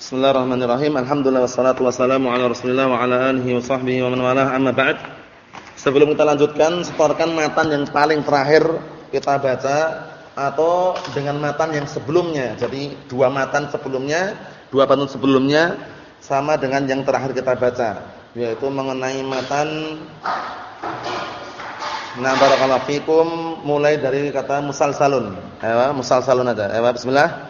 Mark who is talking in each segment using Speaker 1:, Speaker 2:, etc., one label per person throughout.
Speaker 1: Bismillahirrahmanirrahim. Alhamdulillah wassalatu wassalamu ala Rasulillah wa ala alihi wa sahbihi wa man walah. Amma ba'd. Sebelum kita lanjutkan, setorkan matan yang paling terakhir kita baca atau dengan matan yang sebelumnya. Jadi dua matan sebelumnya, dua pantun sebelumnya sama dengan yang terakhir kita baca, yaitu mengenai matan Nah barakallahu fikum mulai dari kata musalsalun. Ayo musalsalun ada. Ayo bismillah.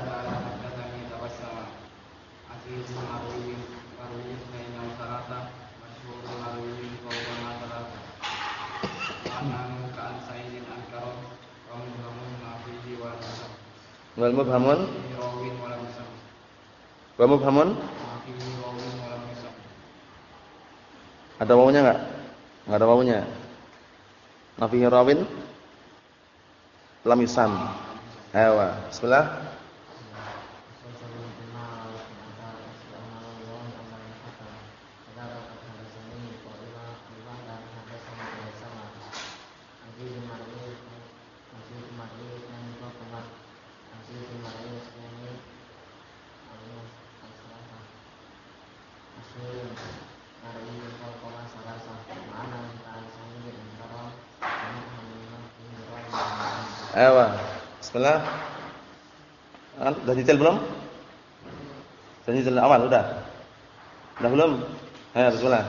Speaker 1: Wal mubhamun Wal mubhamun Ada wawunya enggak? Enggak ada wawunya. Nafihi rawin lam yusam. Ayo, bismillah. Ayo. Bismillah. Sudah detail belum? Sudah detail awal udah. Sudah belum? Ayo bismillah.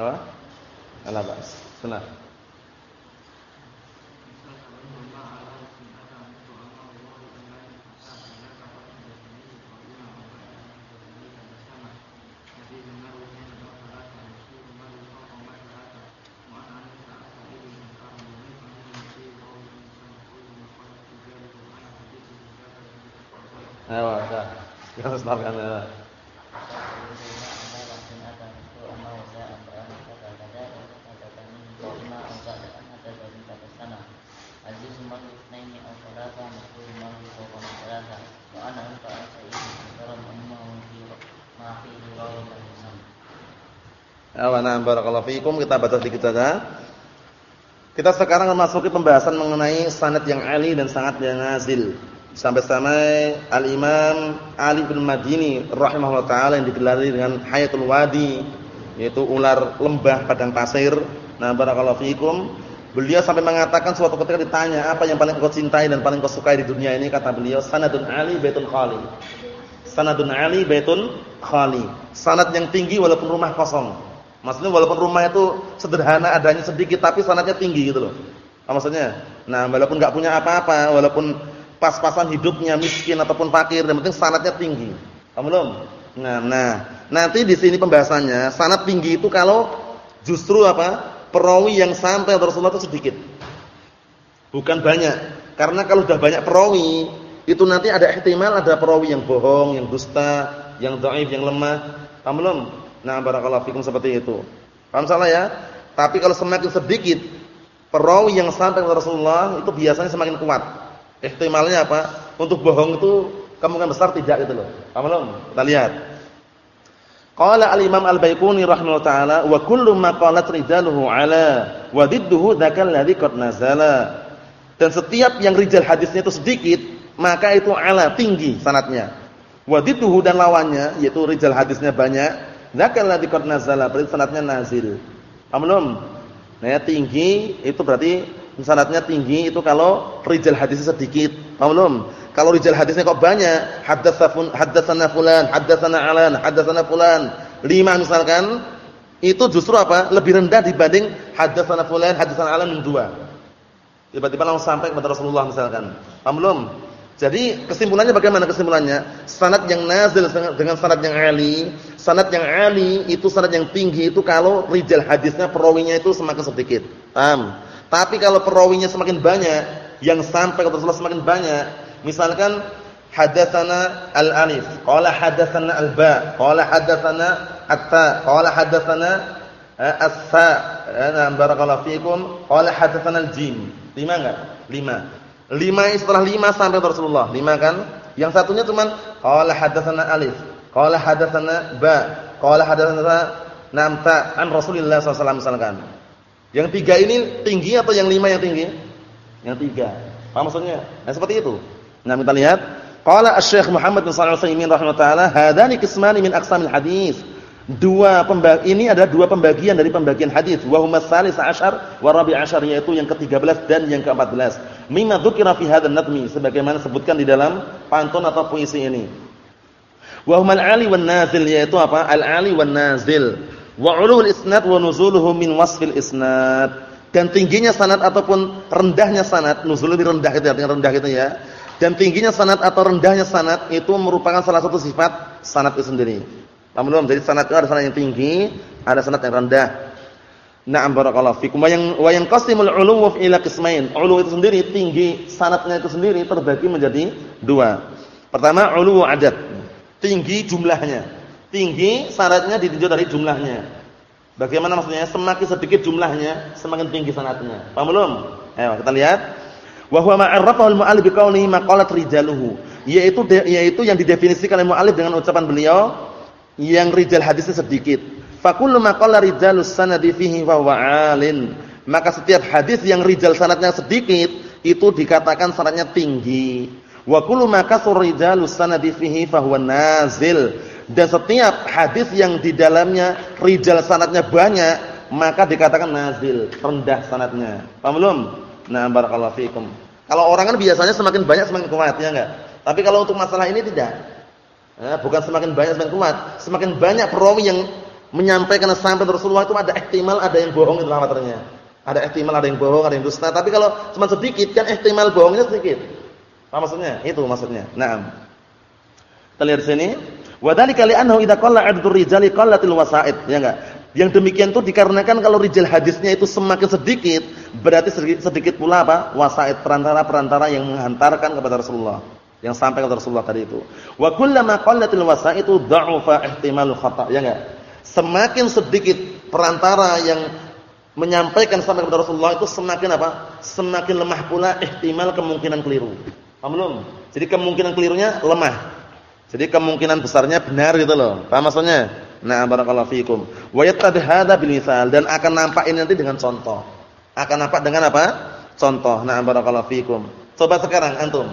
Speaker 1: Apa? Ala bas. Sunnah. Ayo, dah. Kita harus ya. Awana barakallahu fiikum kita baca sedikit saja. Kita sekarang memasuki pembahasan mengenai sanad yang ali dan sanad yang nazil. Sampai-sampai Al-Imam Ali bin Madini rahimahullah taala yang digelari dengan Hayatul Wadi yaitu ular lembah padang pasir. Nah, barakallahu fiikum. Beliau sampai mengatakan suatu ketika ditanya apa yang paling kau cintai dan paling kau sukai di dunia ini kata beliau sanadun ali baitul khali. Sanadun ali baitul khali. Sanad yang tinggi walaupun rumah kosong. Maksudnya walaupun rumah itu sederhana adanya sedikit tapi sanatnya tinggi gitu loh. Apa maksudnya? Nah, walaupun enggak punya apa-apa, walaupun pas-pasan hidupnya miskin ataupun fakir, yang penting sanatnya tinggi. Paham belum? Nah, nah, nanti di sini pembahasannya sanat tinggi itu kalau justru apa? Perawi yang sampai Rasulullah itu sedikit. Bukan banyak. Karena kalau sudah banyak perawi, itu nanti ada ihtimal ada perawi yang bohong, yang dusta, yang dhaif, yang lemah. Paham belum? Nah, barakallahu fikum seperti itu. Paham salah ya? Tapi kalau semakin sedikit perawi yang kepada Rasulullah itu biasanya semakin kuat. Ihtimalnya apa? Untuk bohong itu kemungkinan besar tidak gitu loh. Paham belum? Kita lihat. Qala al-Imam Al-Baiquni rahimahullah taala wa kullu ma qalat rijaluhu ala wa didduhu dzakal ladzi qad nazala. Dan setiap yang rijal hadisnya itu sedikit, maka itu ala tinggi sanatnya. Wadituhu dan lawannya yaitu rijal hadisnya banyak, zakal ladzi qad nazala, berarti sanatnya nazil. Paham Nah, tinggi itu berarti sanatnya tinggi itu kalau rijal hadisnya sedikit. Paham Kalau rijal hadisnya kok banyak, haddatsana haddatsana fulan, haddatsana alan, haddatsana fulan, lima misalkan, itu justru apa? Lebih rendah dibanding haddatsana fulan, haddatsana alan dua. Tiba-tiba langsung sampai kepada Rasulullah misalkan. Paham belum? Jadi kesimpulannya bagaimana kesimpulannya? Sanad yang nazil dengan sanad yang ali, sanad yang ali itu sanad yang tinggi itu kalau rijal hadisnya perawinya itu semakin sedikit. Paham? Tapi kalau perawinya semakin banyak, yang sampai kepada Rasulullah semakin banyak, misalkan hadatsana al-alif, qala hadatsana al-ba, qala hadatsana at-ta, qala hadatsana eh, as-sa, eh, barakallahu fikum, qala hadatsana al-jim. Lima enggak? Lima. Lima setelah lima sampai Rasulullah. Lima kan? Yang satunya cuman qala hadatsana alif, qala hadatsana ba, qala hadatsana nam ta an Rasulillah sallallahu misalkan. Yang tiga ini tinggi atau yang lima yang tinggi? Yang tiga. Apa maksudnya? Nah, seperti itu. Nah, kita lihat. Qala Asy-Syaikh Muhammad bin Shalih Al-Utsaimin rahimahullah hadani qismani min aqsamil hadis dua pembagi ini ada dua pembagian dari pembagian hadis wa huma tsalis asyar wa rabi asyar yaitu yang ke-13 dan yang ke-14 mimma dzukira fi hadzal nadmi sebagaimana sebutkan di dalam pantun atau puisi ini. Wa huma al-ali wan nazil yaitu apa? Al-ali wan nazil. Wa ulul isnad wa nuzuluhu min wasfil isnad. Dan tingginya sanad ataupun rendahnya sanad nuzul lebih rendah itu artinya rendah itu ya dan tingginya sanad atau rendahnya sanad itu merupakan salah satu sifat sanad itu sendiri Paham belum? Jadi sanad itu ada sanad yang tinggi, ada sanad yang rendah. Na'am barakallahu fikum. Wa yang wa yanqasimul 'uluw ila qismain. 'Uluw itu sendiri tinggi, sanadnya itu sendiri terbagi menjadi dua. Pertama 'uluw adad. Tinggi jumlahnya. Tinggi syaratnya ditinjau dari jumlahnya. Bagaimana maksudnya? Semakin sedikit jumlahnya, semakin tinggi sanadnya. Paham belum? Ayo kita lihat. Wa huwa ma'arrafahu al-mu'allif biqaulihi maqalat rijaluhu. Yaitu yaitu yang didefinisikan oleh mu'allif dengan ucapan beliau yang rijal hadisnya sedikit. Fakullu ma qala rijalus sanadi fihi fa huwa alin. Maka setiap hadis yang rijal sanadnya sedikit itu dikatakan sanadnya tinggi. Wa kullu ma kasur rijalus sanadi fihi fa huwa nazil. Dan setiap hadis yang di dalamnya rijal sanadnya banyak maka dikatakan nazil, rendah sanadnya. Paham belum? Nah, barakallahu fikum. Kalau orang kan biasanya semakin banyak semakin kuat ya enggak? Tapi kalau untuk masalah ini tidak. Ya, bukan semakin banyak semakin kuat, semakin banyak perawi yang menyampaikan sampai Rasulullah itu ada ihtimal ada yang bohong itu materinya. Ada ihtimal ada yang bohong, ada yang dusta. Tapi kalau cuma sedikit kan ihtimal bohongnya sedikit. Apa maksudnya? Itu maksudnya. Naam. Kita lihat sini. Wa dzalika li'annahu idza qalla 'adadu rijali qallatil wasa'id, ya enggak? Yang demikian itu dikarenakan kalau rijal hadisnya itu semakin sedikit, berarti sedikit pula apa? Wasa'id perantara-perantara yang menghantarkan kepada Rasulullah yang sampai kepada Rasulullah tadi itu. Wa kullama qallatil itu dha'ufa ihtimalul khata', ya enggak? Semakin sedikit perantara yang menyampaikan sampai kepada Rasulullah itu semakin apa? Semakin lemah pula ihtimal kemungkinan keliru. Paham belum? Jadi kemungkinan kelirunya lemah. Jadi kemungkinan besarnya benar gitu loh. Paham maksudnya? Nah, barakallahu fikum. Wa yattadhi hadza bil misal dan akan nampak ini nanti dengan contoh. Akan nampak dengan apa? Contoh. Nah, barakallahu fikum. Coba sekarang antum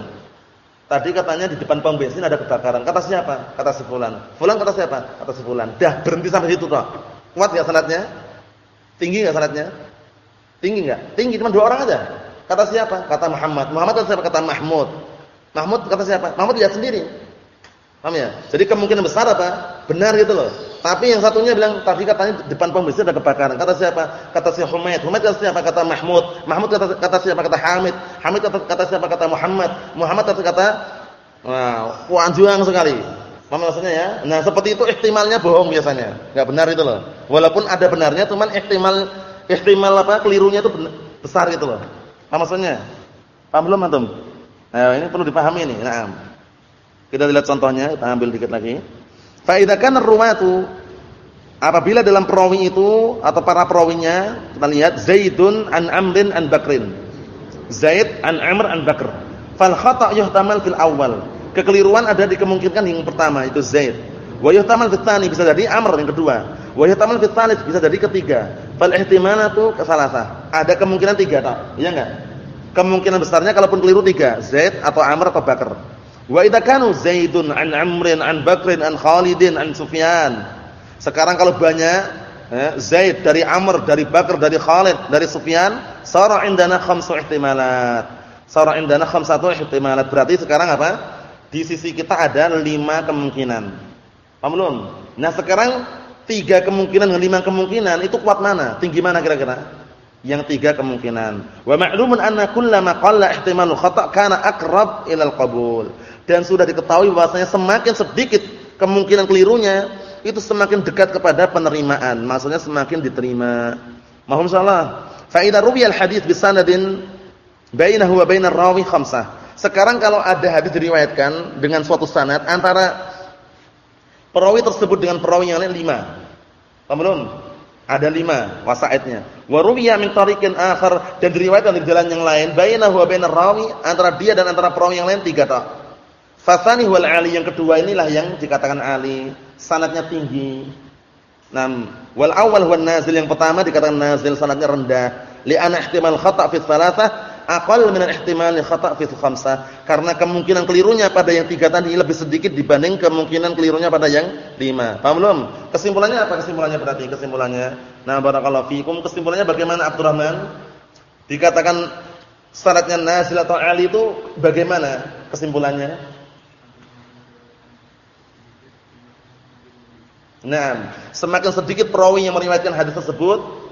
Speaker 1: Tadi katanya di depan pom bensin ada kebakaran. Kata siapa? Kata si fulan. Fulan kata siapa? Kata si fulan. Dah berhenti sampai situ toh. Kuat enggak sanadnya? Tinggi enggak sanadnya? Tinggi enggak? Tinggi cuma dua orang aja. Kata siapa? Kata Muhammad. Muhammad kata siapa? Kata Mahmud. Mahmud kata siapa? Mahmud lihat sendiri. Paham ya? Jadi kemungkinan besar apa? Benar gitu loh. Tapi yang satunya bilang tadi katanya depan pom ada kebakaran. Kata siapa? Kata si Humaid. Humaid kata siapa? Kata Mahmud. Mahmud kata, kata siapa? Kata Hamid. Hamid kata, kata siapa? Kata Muhammad. Muhammad kata kata Wow, panjang sekali. Paham maksudnya ya? Nah, seperti itu ihtimalnya bohong biasanya. Enggak benar itu loh. Walaupun ada benarnya cuman ihtimal ihtimal apa? kelirunya itu besar gitu loh. Paham maksudnya? Paham belum antum? Nah, ini perlu dipahami nih. Nah, kita lihat contohnya, kita ambil dikit lagi. Fa idza kana ruwatu apabila dalam perawi itu atau para perawinya kita lihat Zaidun an Amrin an Bakrin. Zaid an Amr an Bakr. Fal khata' yuhtamal fil awal. Kekeliruan ada dikemungkinkan yang pertama itu Zaid. Wa yuhtamal fil bisa jadi Amr yang kedua. Wa yuhtamal fil bisa jadi ketiga. Fal ihtimalatu kesalasah. Ada kemungkinan tiga tak? Iya enggak? Kemungkinan besarnya kalaupun keliru tiga, Zaid atau Amr atau Bakar. Wa idza kanu Zaidun an Amrin an Bakrin an Khalidin an Sufyan. Sekarang kalau banyak eh, Zaid dari Amr, dari Bakar, dari Khalid, dari Sufyan, sara indana khamsu ihtimalat. Sara indana khamsatu ihtimalat. Berarti sekarang apa? Di sisi kita ada lima kemungkinan. Paham belum? Nah, sekarang tiga kemungkinan dengan lima kemungkinan itu kuat mana? Tinggi mana kira-kira? Yang tiga kemungkinan. Wa ma'lumun anna kullama qalla ihtimalu khata' kana aqrab ila al-qabul dan sudah diketahui bahwasanya semakin sedikit kemungkinan kelirunya itu semakin dekat kepada penerimaan. Maksudnya semakin diterima. Mahum salah? Fa idza ruwiya al hadits bi sanadin bainahu wa bainar rawi khamsah. Sekarang kalau ada hadis diriwayatkan dengan suatu sanad antara perawi tersebut dengan perawi yang lain lima. Paham ada lima wasaidnya. Wa ruwiya min tariqin akhar. Dan diriwayatkan dari jalan yang lain. Bainahu wa bainar rawi antara dia dan antara perawi yang lain tiga tak. Fasani wal ali yang kedua inilah yang dikatakan ali, sanatnya tinggi. Nam, wal awal wal nazil yang pertama dikatakan nazil sanatnya rendah. Li'ana ihtimal khata' fi aqall min al-ihtimal khata' fi khamsah. Karena kemungkinan kelirunya pada yang tiga tadi lebih sedikit dibanding kemungkinan kelirunya pada yang lima. Paham belum? Kesimpulannya apa kesimpulannya berarti? Kesimpulannya. Nah, barakallahu fikum. Kesimpulannya bagaimana Abdurrahman? Dikatakan sanatnya nazil atau ali itu bagaimana kesimpulannya? Nah, semakin sedikit perawi yang meriwayatkan hadis tersebut,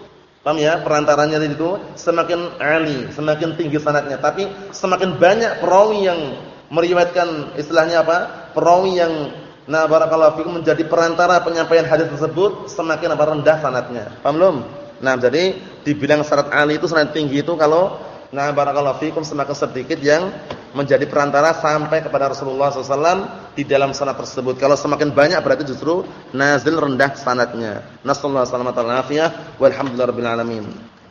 Speaker 1: paham ya? Perantaranya itu semakin ali, semakin tinggi sanadnya. Tapi semakin banyak perawi yang meriwayatkan istilahnya apa? Perawi yang nah barakallahu fikum menjadi perantara penyampaian hadis tersebut, semakin apa rendah sanadnya. Paham belum? Nah, jadi dibilang syarat ali itu sanad tinggi itu kalau nah barakallahu fikum semakin sedikit yang menjadi perantara sampai kepada Rasulullah SAW di dalam sanad tersebut. Kalau semakin banyak berarti justru nazil rendah sanadnya. Nasallahu alaihi wasallam. Walhamdulillahirabbil alamin.